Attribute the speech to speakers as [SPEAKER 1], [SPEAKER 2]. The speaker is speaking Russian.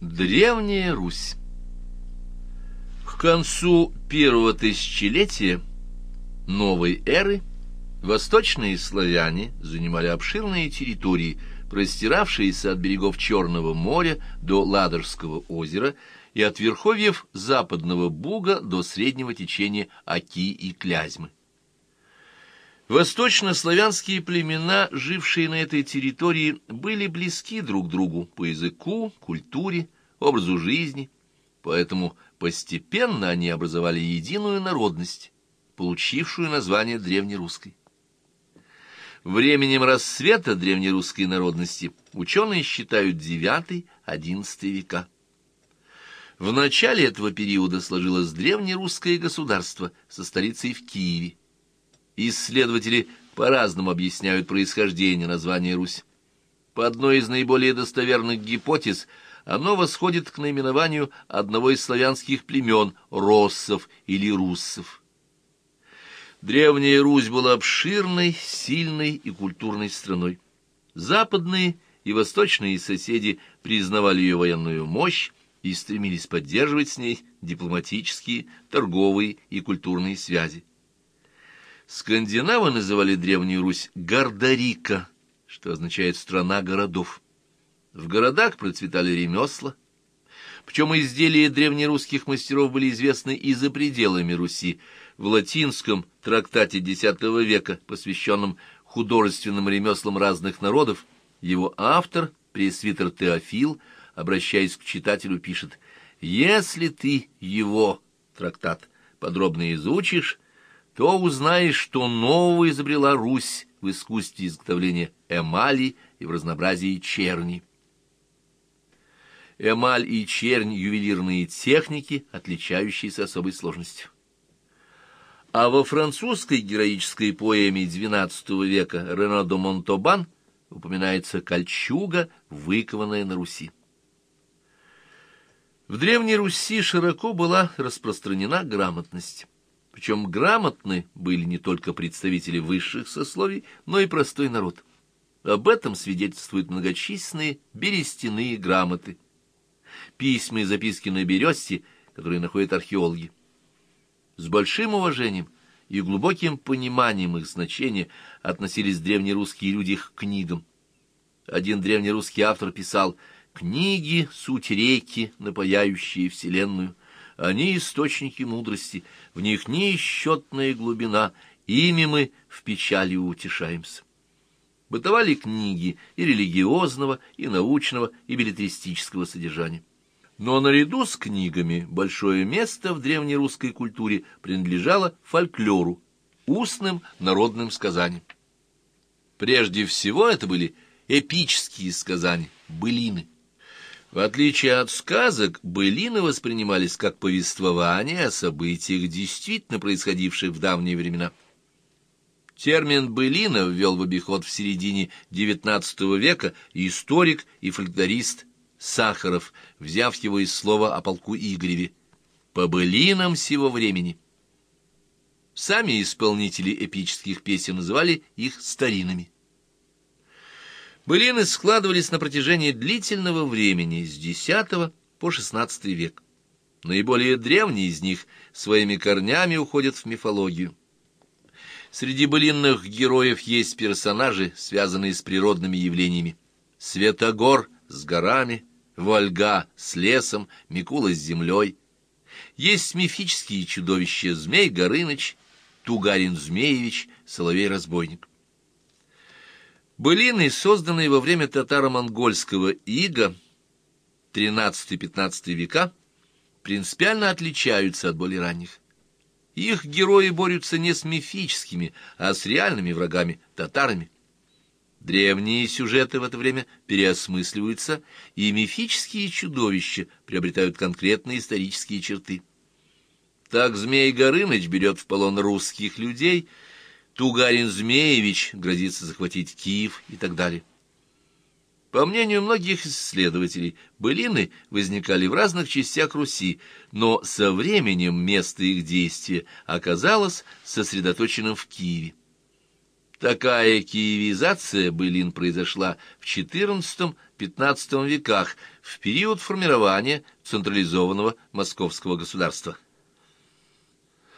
[SPEAKER 1] Древняя Русь К концу первого тысячелетия новой эры восточные славяне занимали обширные территории, простиравшиеся от берегов Черного моря до Ладожского озера и от верховьев западного Буга до среднего течения Оки и Клязьмы. Восточнославянские племена, жившие на этой территории, были близки друг другу по языку, культуре, образу жизни, поэтому постепенно они образовали единую народность, получившую название древнерусской. Временем рассвета древнерусской народности ученые считают IX-XI века. В начале этого периода сложилось древнерусское государство со столицей в Киеве. Исследователи по-разному объясняют происхождение названия Русь. По одной из наиболее достоверных гипотез оно восходит к наименованию одного из славянских племен – россов или руссов. Древняя Русь была обширной, сильной и культурной страной. Западные и восточные соседи признавали ее военную мощь и стремились поддерживать с ней дипломатические, торговые и культурные связи. Скандинавы называли Древнюю Русь Гардарика, что означает «страна городов». В городах процветали ремесла, причем изделия древнерусских мастеров были известны и за пределами Руси. В латинском трактате X века, посвященном художественным ремеслам разных народов, его автор, пресвитер Теофил, обращаясь к читателю, пишет «Если ты его, трактат, подробно изучишь, то узнаешь, что нового изобрела Русь в искусстве изготовления эмали и в разнообразии черни. Эмаль и чернь — ювелирные техники, отличающиеся особой сложностью. А во французской героической поэме XII века Рено де Монтобан упоминается кольчуга, выкованная на Руси. В Древней Руси широко была распространена грамотность. Причем грамотны были не только представители высших сословий, но и простой народ. Об этом свидетельствуют многочисленные берестяные грамоты, письма и записки на бересте, которые находят археологи. С большим уважением и глубоким пониманием их значения относились древнерусские люди к книгам. Один древнерусский автор писал «Книги — суть реки, напаяющие вселенную». Они источники мудрости, в них неисчетная глубина, ими мы в печали утешаемся. Бытовали книги и религиозного, и научного, и билетристического содержания. Но наряду с книгами большое место в древнерусской культуре принадлежало фольклору, устным народным сказаниям. Прежде всего это были эпические сказания, былины. В отличие от сказок, былины воспринимались как повествование о событиях, действительно происходивших в давние времена. Термин «былина» ввел в обиход в середине XIX века историк и фольклорист Сахаров, взяв его из слова о полку Игореве. «По былинам сего времени». Сами исполнители эпических песен называли их старинами. Былины складывались на протяжении длительного времени, с X по XVI век. Наиболее древние из них своими корнями уходят в мифологию. Среди былинных героев есть персонажи, связанные с природными явлениями. Светогор с горами, Вольга с лесом, Микула с землей. Есть мифические чудовища Змей Горыныч, Тугарин Змеевич, Соловей-разбойник. Былины, созданные во время татаро-монгольского ига XIII-XV века, принципиально отличаются от более ранних. Их герои борются не с мифическими, а с реальными врагами – татарами. Древние сюжеты в это время переосмысливаются, и мифические чудовища приобретают конкретные исторические черты. Так Змей Горыныч берет в полон русских людей – Тугарин Змеевич грозится захватить Киев и так далее. По мнению многих исследователей, былины возникали в разных частях Руси, но со временем место их действия оказалось сосредоточенным в Киеве. Такая киевизация былин произошла в XIV-XV веках, в период формирования централизованного московского государства.